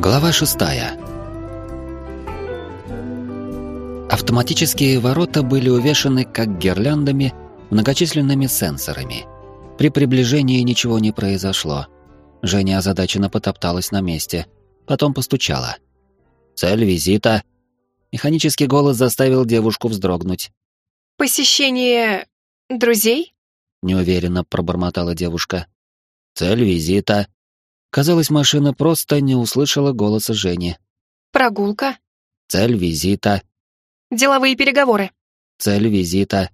Глава шестая. Автоматические ворота были увешаны как гирляндами многочисленными сенсорами. При приближении ничего не произошло. Женя озадаченно потопталась на месте, потом постучала. «Цель визита?» Механический голос заставил девушку вздрогнуть. «Посещение... друзей?» Неуверенно пробормотала девушка. «Цель визита?» Казалось, машина просто не услышала голоса Жени. «Прогулка?» «Цель визита?» «Деловые переговоры?» «Цель визита?»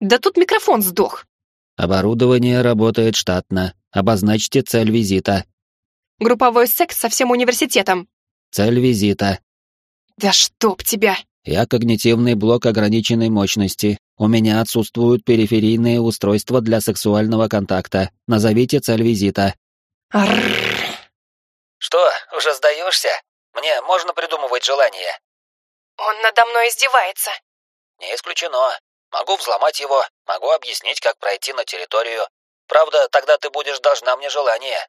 «Да тут микрофон сдох!» «Оборудование работает штатно. Обозначьте цель визита». «Групповой секс со всем университетом». «Цель визита». «Да чтоб тебя!» «Я когнитивный блок ограниченной мощности. У меня отсутствуют периферийные устройства для сексуального контакта. Назовите цель визита». «Что, уже сдаешься? Мне можно придумывать желание?» «Он надо мной издевается». «Не исключено. Могу взломать его, могу объяснить, как пройти на территорию. Правда, тогда ты будешь должна мне желание».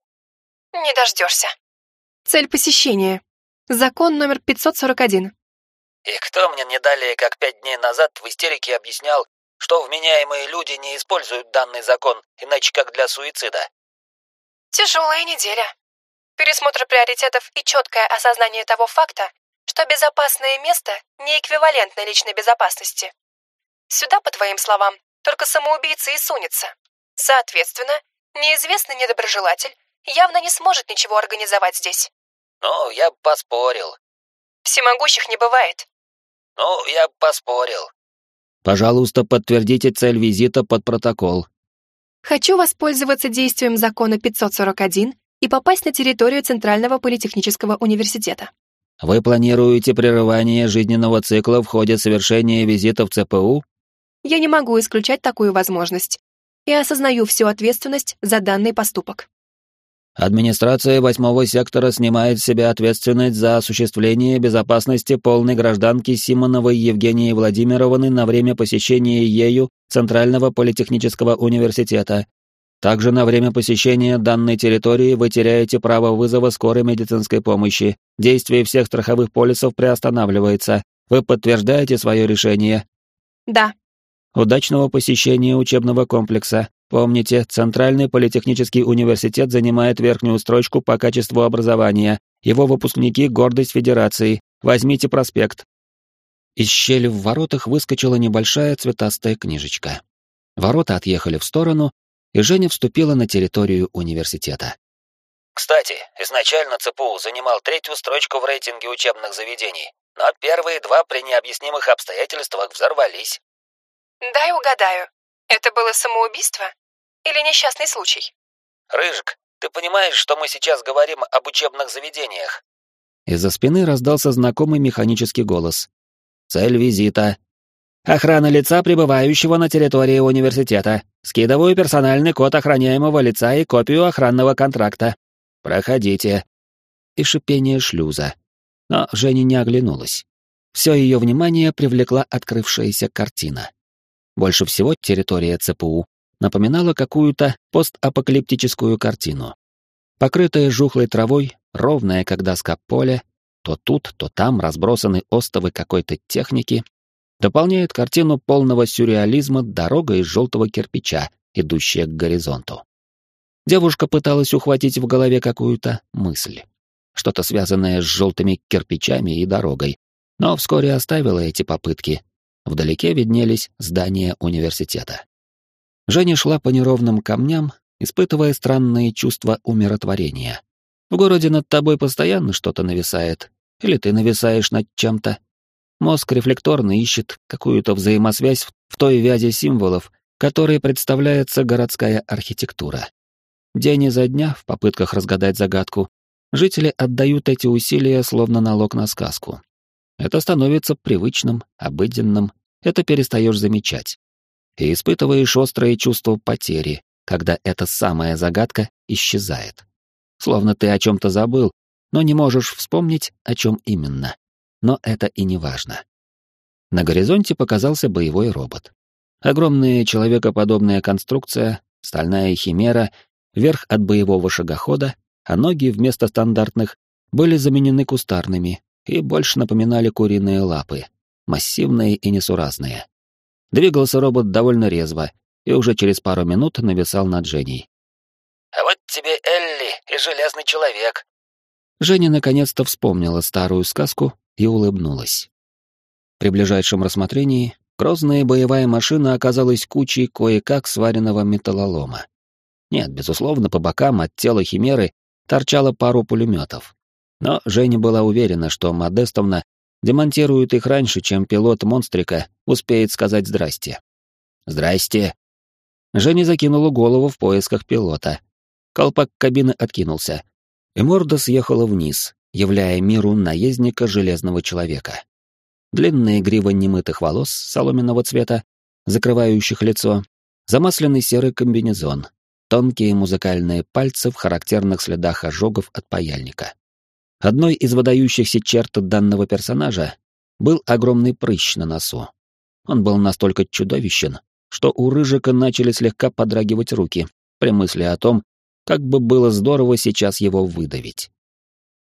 «Не дождешься». Цель посещения. Закон номер 541. И кто мне не далее, как пять дней назад в истерике объяснял, что вменяемые люди не используют данный закон, иначе как для суицида? Тяжелая неделя. Пересмотр приоритетов и четкое осознание того факта, что безопасное место не эквивалентно личной безопасности. Сюда, по твоим словам, только самоубийца и сунется. Соответственно, неизвестный недоброжелатель явно не сможет ничего организовать здесь. Ну, я поспорил. Всемогущих не бывает. Ну, я поспорил. Пожалуйста, подтвердите цель визита под протокол. Хочу воспользоваться действием закона 541 и попасть на территорию Центрального политехнического университета. Вы планируете прерывание жизненного цикла в ходе совершения визита в ЦПУ? Я не могу исключать такую возможность и осознаю всю ответственность за данный поступок. Администрация восьмого сектора снимает с себя ответственность за осуществление безопасности полной гражданки Симоновой Евгении Владимировны на время посещения ею Центрального политехнического университета. Также на время посещения данной территории вы теряете право вызова скорой медицинской помощи. Действие всех страховых полисов приостанавливается. Вы подтверждаете свое решение? Да. Удачного посещения учебного комплекса. Помните, Центральный политехнический университет занимает верхнюю строчку по качеству образования. Его выпускники — гордость Федерации. Возьмите проспект. Из щели в воротах выскочила небольшая цветастая книжечка. Ворота отъехали в сторону, и Женя вступила на территорию университета. Кстати, изначально ЦПУ занимал третью строчку в рейтинге учебных заведений, но первые два при необъяснимых обстоятельствах взорвались. Дай угадаю. Это было самоубийство или несчастный случай? Рыжик, ты понимаешь, что мы сейчас говорим об учебных заведениях? Из-за спины раздался знакомый механический голос. Цель визита. Охрана лица, пребывающего на территории университета. Скидываю персональный код охраняемого лица и копию охранного контракта. Проходите. И шипение шлюза. Но Женя не оглянулась. Все ее внимание привлекла открывшаяся картина. Больше всего территория ЦПУ напоминала какую-то постапокалиптическую картину. Покрытая жухлой травой, ровная как доска поле, то тут, то там разбросаны остовы какой-то техники, дополняет картину полного сюрреализма дорога из желтого кирпича, идущая к горизонту. Девушка пыталась ухватить в голове какую-то мысль, что-то связанное с желтыми кирпичами и дорогой, но вскоре оставила эти попытки Вдалеке виднелись здания университета. Женя шла по неровным камням, испытывая странные чувства умиротворения. В городе над тобой постоянно что-то нависает, или ты нависаешь над чем-то. Мозг рефлекторно ищет какую-то взаимосвязь в той вязи символов, которой представляется городская архитектура. День изо дня, в попытках разгадать загадку, жители отдают эти усилия словно налог на сказку. Это становится привычным, обыденным, это перестаешь замечать. И испытываешь острое чувство потери, когда эта самая загадка исчезает. Словно ты о чем-то забыл, но не можешь вспомнить, о чем именно. Но это и не важно. На горизонте показался боевой робот. Огромная человекоподобная конструкция, стальная химера, верх от боевого шагохода, а ноги вместо стандартных были заменены кустарными и больше напоминали куриные лапы, массивные и несуразные. Двигался робот довольно резво и уже через пару минут нависал над Женей. «А вот тебе Элли и Железный Человек». Женя наконец-то вспомнила старую сказку и улыбнулась. При ближайшем рассмотрении грозная боевая машина оказалась кучей кое-как сваренного металлолома. Нет, безусловно, по бокам от тела химеры торчало пару пулеметов. Но Женя была уверена, что Модестовна демонтирует их раньше, чем пилот монстрика успеет сказать «здрасте». «Здрасте». Женя закинула голову в поисках пилота. Колпак кабины откинулся, и морда съехала вниз, являя миру наездника Железного Человека. Длинная грива немытых волос соломенного цвета, закрывающих лицо, замасленный серый комбинезон, тонкие музыкальные пальцы в характерных следах ожогов от паяльника. Одной из выдающихся черт данного персонажа был огромный прыщ на носу. Он был настолько чудовищен, что у Рыжика начали слегка подрагивать руки при мысли о том, как бы было здорово сейчас его выдавить.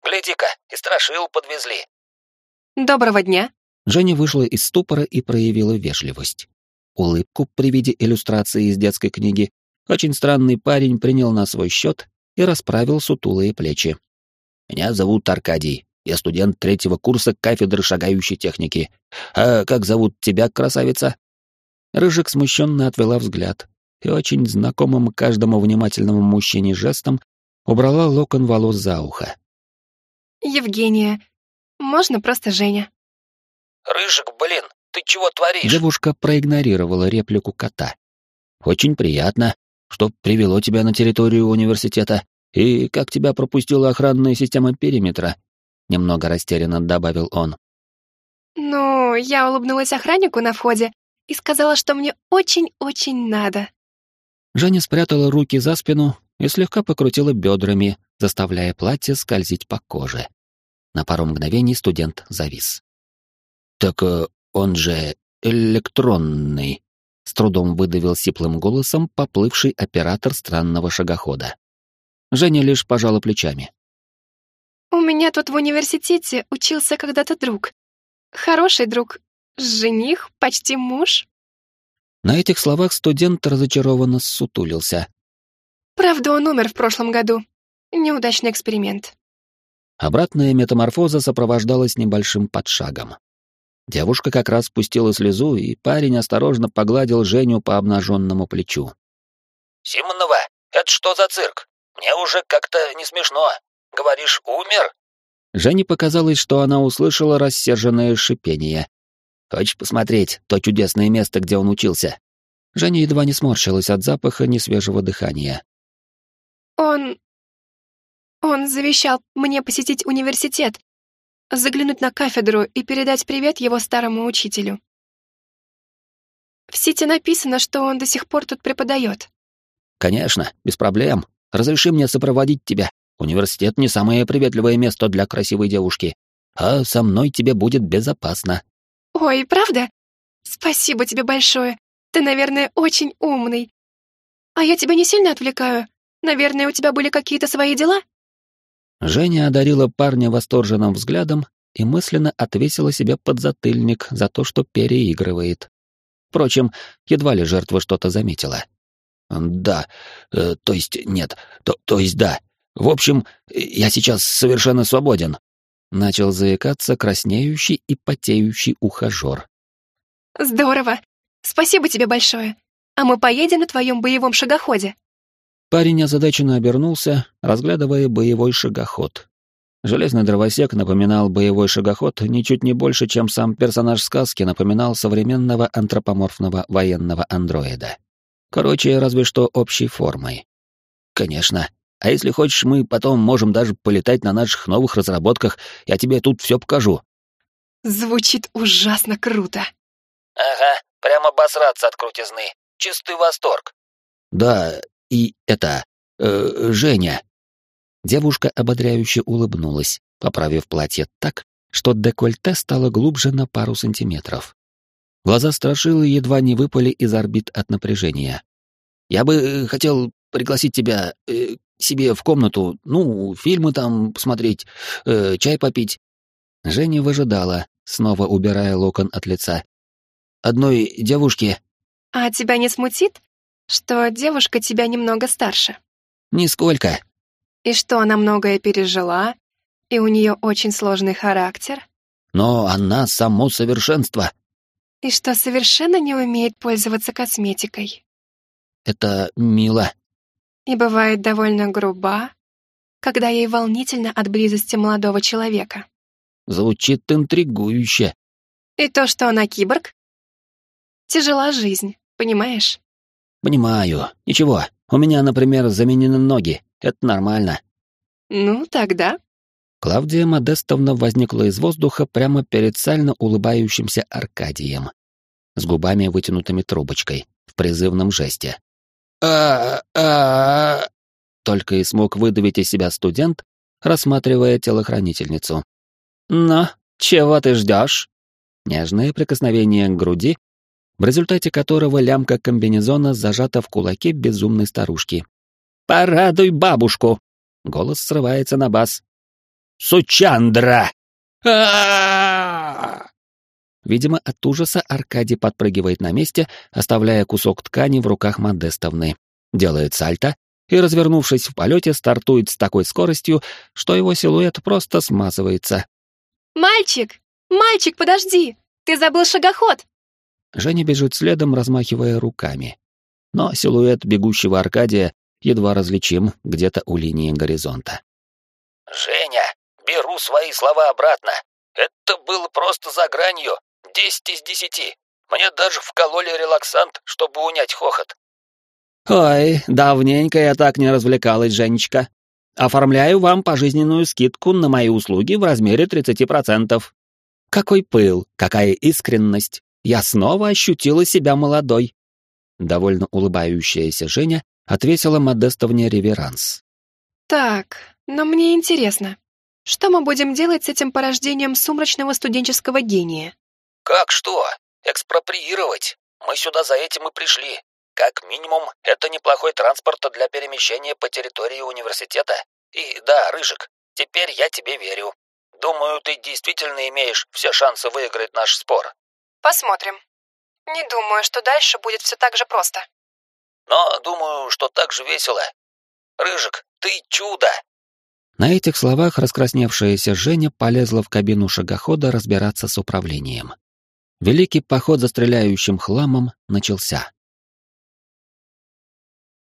«Гляди-ка, и страшил подвезли». «Доброго дня». Женя вышла из ступора и проявила вежливость. Улыбку при виде иллюстрации из детской книги очень странный парень принял на свой счет и расправил сутулые плечи. «Меня зовут Аркадий. Я студент третьего курса кафедры шагающей техники. А как зовут тебя, красавица?» Рыжик смущенно отвела взгляд и очень знакомым каждому внимательному мужчине жестом убрала локон волос за ухо. «Евгения. Можно просто Женя?» «Рыжик, блин, ты чего творишь?» Девушка проигнорировала реплику кота. «Очень приятно что привело тебя на территорию университета и как тебя пропустила охранная система периметра», — немного растерянно добавил он. «Ну, я улыбнулась охраннику на входе и сказала, что мне очень-очень надо». Женя спрятала руки за спину и слегка покрутила бедрами, заставляя платье скользить по коже. На пару мгновений студент завис. «Так э, он же электронный», с трудом выдавил сиплым голосом поплывший оператор странного шагохода. Женя лишь пожала плечами. «У меня тут в университете учился когда-то друг. Хороший друг. Жених, почти муж». На этих словах студент разочарованно ссутулился. «Правда, он умер в прошлом году. Неудачный эксперимент». Обратная метаморфоза сопровождалась небольшим подшагом. Девушка как раз спустила слезу, и парень осторожно погладил Женю по обнаженному плечу. «Симонова, это что за цирк? Мне уже как-то не смешно. Говоришь, умер?» Жене показалось, что она услышала рассерженное шипение. «Хочешь посмотреть то чудесное место, где он учился?» Женя едва не сморщилась от запаха несвежего дыхания. «Он... он завещал мне посетить университет, заглянуть на кафедру и передать привет его старому учителю. В сети написано, что он до сих пор тут преподает. Конечно, без проблем. Разреши мне сопроводить тебя. Университет не самое приветливое место для красивой девушки. А со мной тебе будет безопасно. Ой, правда? Спасибо тебе большое. Ты, наверное, очень умный. А я тебя не сильно отвлекаю? Наверное, у тебя были какие-то свои дела? Женя одарила парня восторженным взглядом и мысленно отвесила себе подзатыльник за то, что переигрывает. Впрочем, едва ли жертва что-то заметила. «Да, э, то есть нет, то, то есть да. В общем, я сейчас совершенно свободен», — начал заикаться краснеющий и потеющий ухажер. «Здорово! Спасибо тебе большое. А мы поедем на твоем боевом шагоходе». Парень озадаченно обернулся, разглядывая боевой шагоход. Железный дровосек напоминал боевой шагоход ничуть не больше, чем сам персонаж сказки напоминал современного антропоморфного военного андроида. Короче, разве что общей формой. Конечно. А если хочешь, мы потом можем даже полетать на наших новых разработках, я тебе тут все покажу. Звучит ужасно круто. Ага, прямо обосраться от крутизны. Чистый восторг. Да, и это... Э, Женя». Девушка ободряюще улыбнулась, поправив платье так, что декольте стало глубже на пару сантиметров. Глаза страшилы едва не выпали из орбит от напряжения. «Я бы э, хотел пригласить тебя э, себе в комнату, ну, фильмы там посмотреть, э, чай попить. Женя выжидала, снова убирая локон от лица. Одной девушке... А тебя не смутит, что девушка тебя немного старше? Нисколько. И что она многое пережила, и у нее очень сложный характер? Но она само совершенство. И что совершенно не умеет пользоваться косметикой. Это мило. И бывает довольно груба, когда ей волнительно от близости молодого человека. Звучит интригующе. И то, что она киборг? Тяжела жизнь, понимаешь? Понимаю. Ничего, у меня, например, заменены ноги. Это нормально. Ну, тогда. Клавдия Модестовна возникла из воздуха прямо перед сально улыбающимся Аркадием, с губами вытянутыми трубочкой, в призывном жесте. а а Только и смог выдавить из себя студент, рассматривая телохранительницу. «Ну, чего ты ждешь?» Нежное прикосновение к груди, в результате которого лямка комбинезона зажата в кулаке безумной старушки. «Порадуй бабушку!» Голос срывается на бас. Сучандра! Видимо, от ужаса Аркадий подпрыгивает на месте, оставляя кусок ткани в руках Модестовны, делает сальто и, развернувшись в полете, стартует с такой скоростью, что его силуэт просто смазывается. «Мальчик! Мальчик, подожди! Ты забыл шагоход!» Женя бежит следом, размахивая руками. Но силуэт бегущего Аркадия едва различим где-то у линии горизонта. «Женя, Беру свои слова обратно. Это было просто за гранью. Десять из десяти. Мне даже вкололи релаксант, чтобы унять хохот. Ой, давненько я так не развлекалась, Женечка. Оформляю вам пожизненную скидку на мои услуги в размере 30%. Какой пыл, какая искренность. Я снова ощутила себя молодой. Довольно улыбающаяся Женя отвесила Модестовне реверанс. Так, но мне интересно, что мы будем делать с этим порождением сумрачного студенческого гения? Как что? Экспроприировать? Мы сюда за этим и пришли. Как минимум, это неплохой транспорт для перемещения по территории университета. И да, Рыжик, теперь я тебе верю. Думаю, ты действительно имеешь все шансы выиграть наш спор. Посмотрим. Не думаю, что дальше будет все так же просто. Но думаю, что так же весело. Рыжик, ты чудо! На этих словах раскрасневшаяся Женя полезла в кабину шагохода разбираться с управлением. Великий поход за стреляющим хламом начался.